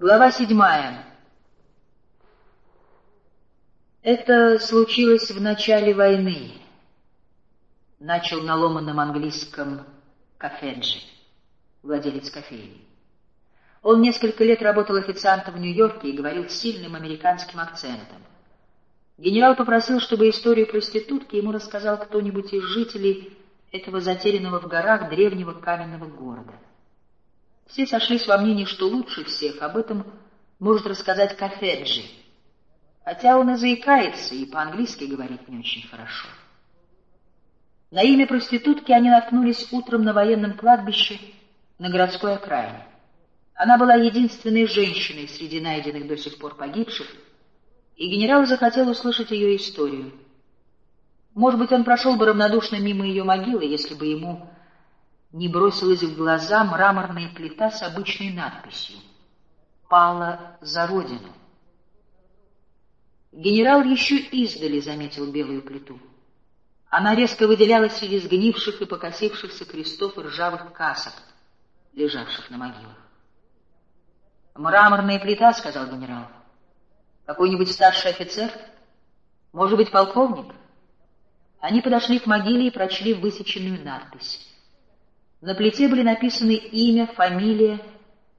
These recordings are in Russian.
Глава седьмая. Это случилось в начале войны. Начал на ломаном английском Кафеджи, владелец кофейни. Он несколько лет работал официантом в Нью-Йорке и говорил с сильным американским акцентом. Генерал попросил, чтобы историю проститутки ему рассказал кто-нибудь из жителей этого затерянного в горах древнего каменного города. Все сошлись во мнении, что лучше всех об этом может рассказать Кафеджи, хотя он и заикается, и по-английски говорит не очень хорошо. На имя проститутки они наткнулись утром на военном кладбище на городской окраине. Она была единственной женщиной среди найденных до сих пор погибших, и генерал захотел услышать ее историю. Может быть, он прошел бы равнодушно мимо ее могилы, если бы ему не бросилась в глаза мраморная плита с обычной надписью «Пала за родину». Генерал еще издали заметил белую плиту. Она резко выделялась среди сгнивших и покосившихся крестов и ржавых касок, лежавших на могилах. «Мраморная плита», — сказал генерал. «Какой-нибудь старший офицер? Может быть, полковник?» Они подошли к могиле и прочли высеченную надпись. На плите были написаны имя, фамилия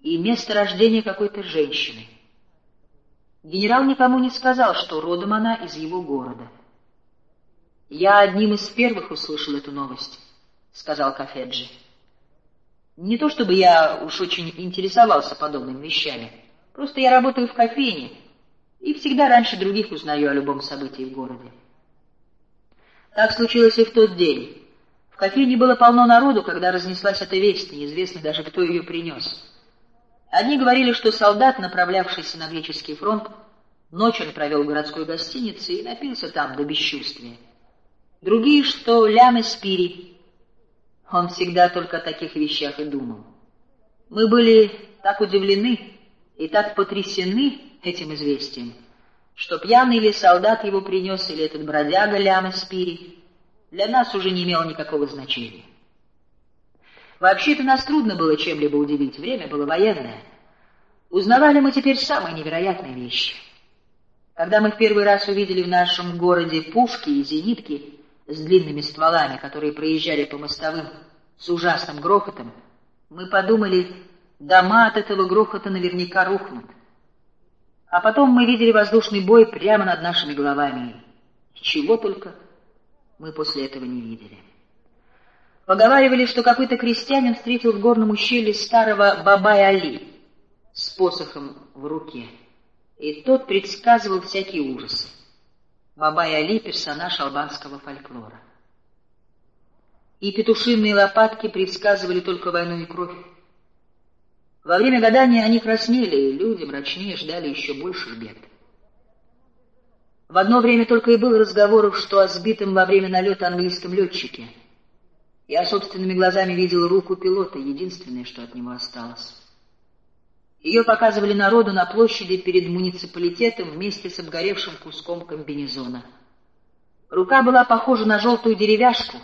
и место рождения какой-то женщины. Генерал никому не сказал, что родом она из его города. «Я одним из первых услышал эту новость», — сказал Кафеджи. «Не то чтобы я уж очень интересовался подобными вещами, просто я работаю в кофейне и всегда раньше других узнаю о любом событии в городе. Так случилось и в тот день». В кофейне было полно народу, когда разнеслась эта весть, неизвестно даже, кто ее принес. Одни говорили, что солдат, направлявшийся на греческий фронт, ночью он провел в городской гостинице и напился там до бесчувствия. Другие, что Лям Спири. Он всегда только о таких вещах и думал. Мы были так удивлены и так потрясены этим известием, что пьяный или солдат его принес, или этот бродяга Лям Спири, для нас уже не имело никакого значения. Вообще-то нас трудно было чем-либо удивить, время было военное. Узнавали мы теперь самые невероятные вещи. Когда мы в первый раз увидели в нашем городе пушки и зенитки с длинными стволами, которые проезжали по мостовым с ужасным грохотом, мы подумали, дома от этого грохота наверняка рухнут. А потом мы видели воздушный бой прямо над нашими головами. Чего только мы после этого не видели. Поговаривали, что какой-то крестьянин встретил в горном ущелье старого Бабай-Али с посохом в руке, и тот предсказывал всякие ужасы. Бабай-Али — персонаж албанского фольклора. И петушиные лопатки предсказывали только войну и кровь. Во время гадания они краснели, и люди мрачнее ждали еще больших бед. В одно время только и было разговоров, что о сбитом во время налета английском летчике. Я собственными глазами видел руку пилота, единственное, что от него осталось. Ее показывали народу на площади перед муниципалитетом вместе с обгоревшим куском комбинезона. Рука была похожа на желтую деревяшку,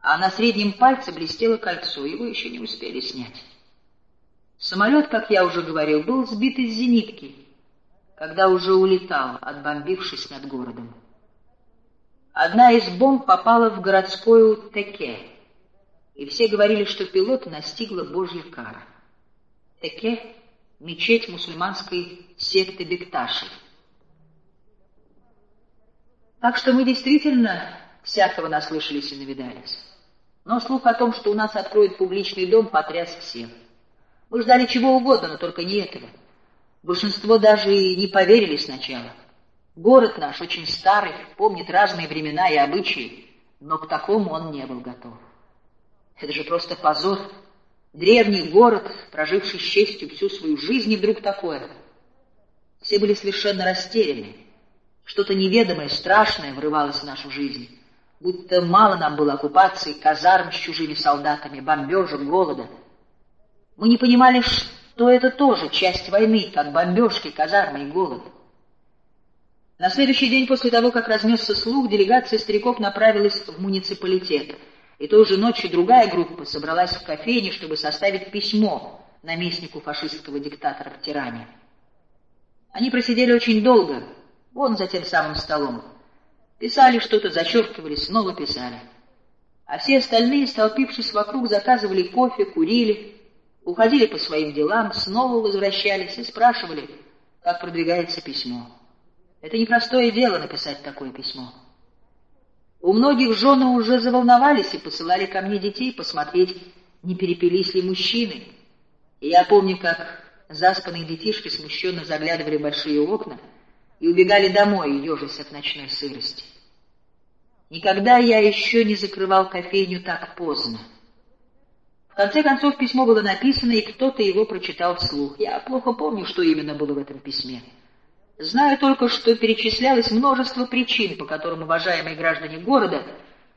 а на среднем пальце блестело кольцо, его еще не успели снять. Самолет, как я уже говорил, был сбит из зенитки — когда уже улетал, отбомбившись над городом. Одна из бомб попала в городскую Теке, и все говорили, что пилота настигла божья кара. Теке — мечеть мусульманской секты Бекташи. Так что мы действительно всякого наслышались и навидались. Но слух о том, что у нас откроют публичный дом, потряс всех. Мы ждали чего угодно, но только не этого. Большинство даже и не поверили сначала. Город наш очень старый, помнит разные времена и обычаи, но к такому он не был готов. Это же просто позор. Древний город, проживший с честью всю свою жизнь, и вдруг такое. Все были совершенно растеряны. Что-то неведомое, страшное врывалось в нашу жизнь. Будто мало нам было оккупации, казарм с чужими солдатами, бомбежек, голода. Мы не понимали, что то это тоже часть войны, как бомбежки, казармы и голод. На следующий день после того, как разнесся слух, делегация стариков направилась в муниципалитет, и той же ночью другая группа собралась в кофейне, чтобы составить письмо, наместнику фашистского диктатора в Тиране. Они просидели очень долго, вон за тем самым столом. Писали что-то, зачеркивали, снова писали. А все остальные, столпившись вокруг, заказывали кофе, курили, уходили по своим делам, снова возвращались и спрашивали, как продвигается письмо. Это непростое дело написать такое письмо. У многих жены уже заволновались и посылали ко мне детей посмотреть, не перепились ли мужчины. И я помню, как заспанные детишки смущенно заглядывали в большие окна и убегали домой, ежась от ночной сырости. Никогда я еще не закрывал кофейню так поздно. В конце концов письмо было написано, и кто-то его прочитал вслух. Я плохо помню, что именно было в этом письме. Знаю только, что перечислялось множество причин, по которым уважаемые граждане города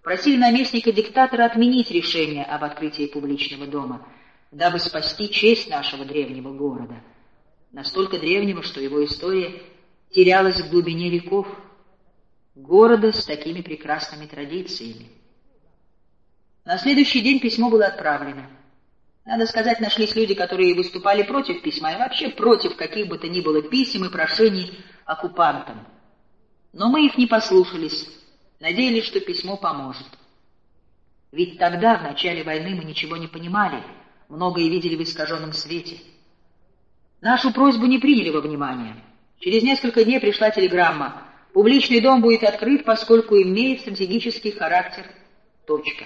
просили наместника диктатора отменить решение об открытии публичного дома, дабы спасти честь нашего древнего города, настолько древнего, что его история терялась в глубине веков, города с такими прекрасными традициями. На следующий день письмо было отправлено. Надо сказать, нашлись люди, которые выступали против письма и вообще против каких бы то ни было писем и прошений оккупантам. Но мы их не послушались, надеялись, что письмо поможет. Ведь тогда, в начале войны, мы ничего не понимали, многое видели в искаженном свете. Нашу просьбу не приняли во внимание. Через несколько дней пришла телеграмма. Публичный дом будет открыт, поскольку имеет стратегический характер. Точка.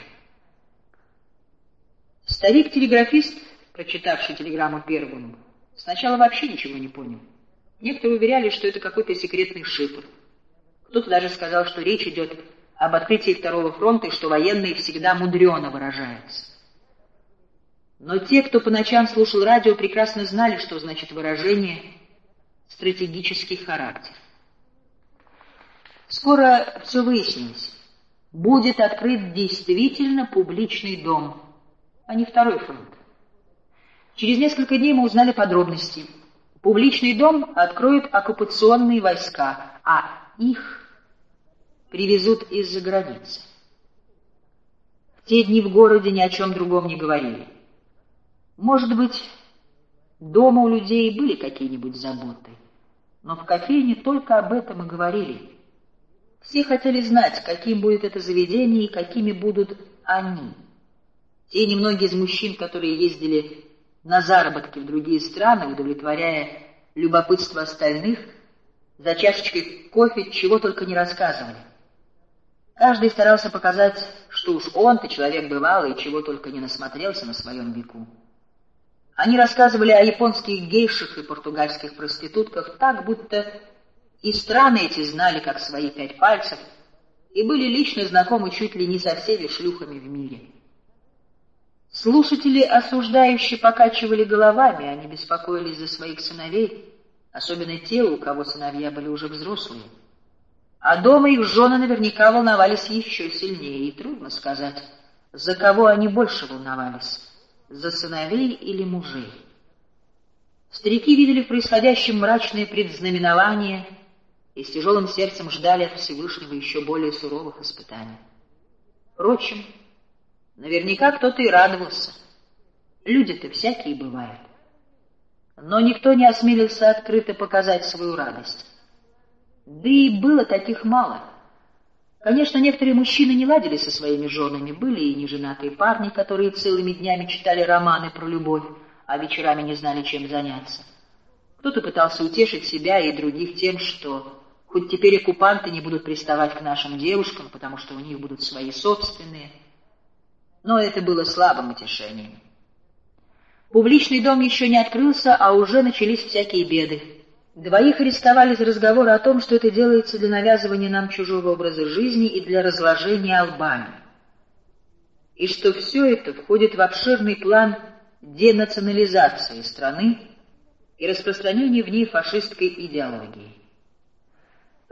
Старик-телеграфист, прочитавший телеграмму первым, сначала вообще ничего не понял. Некоторые уверяли, что это какой-то секретный шифр. Кто-то даже сказал, что речь идет об открытии Второго фронта и что военные всегда мудрено выражаются. Но те, кто по ночам слушал радио, прекрасно знали, что значит выражение «стратегический характер». Скоро все выяснилось. Будет открыт действительно публичный дом – а не второй фронт. Через несколько дней мы узнали подробности. Публичный дом откроют оккупационные войска, а их привезут из-за границы. В те дни в городе ни о чем другом не говорили. Может быть, дома у людей были какие-нибудь заботы, но в кофейне только об этом и говорили. Все хотели знать, каким будет это заведение и какими будут они. Те немногие из мужчин, которые ездили на заработки в другие страны, удовлетворяя любопытство остальных, за чашечкой кофе чего только не рассказывали. Каждый старался показать, что уж он-то человек бывалый чего только не насмотрелся на своем веку. Они рассказывали о японских гейшах и португальских проститутках так, будто и страны эти знали, как свои пять пальцев, и были лично знакомы чуть ли не со всеми шлюхами в мире. Слушатели осуждающие покачивали головами, они беспокоились за своих сыновей, особенно те, у кого сыновья были уже взрослые. А дома их жены наверняка волновались еще сильнее, и трудно сказать, за кого они больше волновались, за сыновей или мужей. Старики видели в происходящем мрачные предзнаменования и с тяжелым сердцем ждали от Всевышнего еще более суровых испытаний. Впрочем, Наверняка кто-то и радовался. Люди-то всякие бывают. Но никто не осмелился открыто показать свою радость. Да и было таких мало. Конечно, некоторые мужчины не ладили со своими женами, были и неженатые парни, которые целыми днями читали романы про любовь, а вечерами не знали, чем заняться. Кто-то пытался утешить себя и других тем, что хоть теперь оккупанты не будут приставать к нашим девушкам, потому что у них будут свои собственные – но это было слабым утешением. Публичный дом еще не открылся, а уже начались всякие беды. Двоих арестовали за разговоры о том, что это делается для навязывания нам чужого образа жизни и для разложения Албании. И что все это входит в обширный план денационализации страны и распространения в ней фашистской идеологии.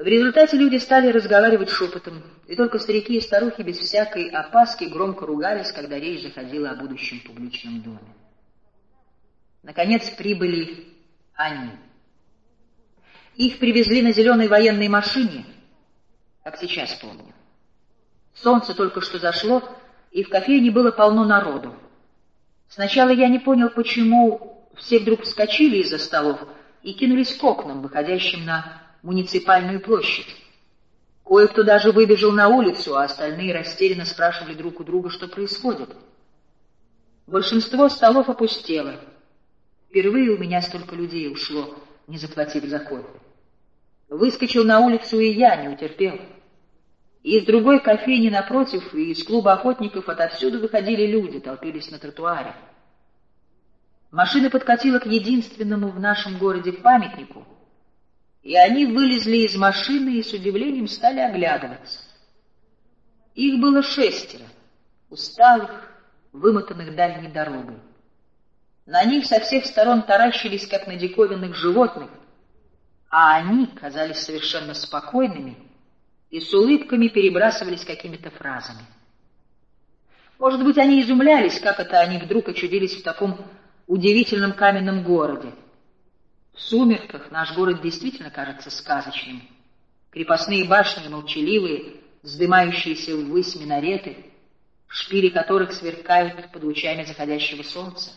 В результате люди стали разговаривать шепотом, и только старики и старухи без всякой опаски громко ругались, когда речь заходила о будущем публичном доме. Наконец прибыли они. Их привезли на зеленой военной машине, как сейчас помню. Солнце только что зашло, и в кофейне было полно народу. Сначала я не понял, почему все вдруг вскочили из-за столов и кинулись к окнам, выходящим на муниципальную площадь. Кое-кто даже выбежал на улицу, а остальные растерянно спрашивали друг у друга, что происходит. Большинство столов опустело. Впервые у меня столько людей ушло, не заплатив за кофе. Выскочил на улицу и я, не утерпел. Из другой кофейни напротив, и из клуба охотников отовсюду выходили люди, толпились на тротуаре. Машина подкатила к единственному в нашем городе памятнику, и они вылезли из машины и с удивлением стали оглядываться. Их было шестеро, усталых, вымотанных дальней дорогой. На них со всех сторон таращились, как на диковинных животных, а они казались совершенно спокойными и с улыбками перебрасывались какими-то фразами. Может быть, они изумлялись, как это они вдруг очудились в таком удивительном каменном городе. В сумерках наш город действительно кажется сказочным. Крепостные башни молчаливые, вздымающиеся ввысь минареты, шпили которых сверкают под лучами заходящего солнца.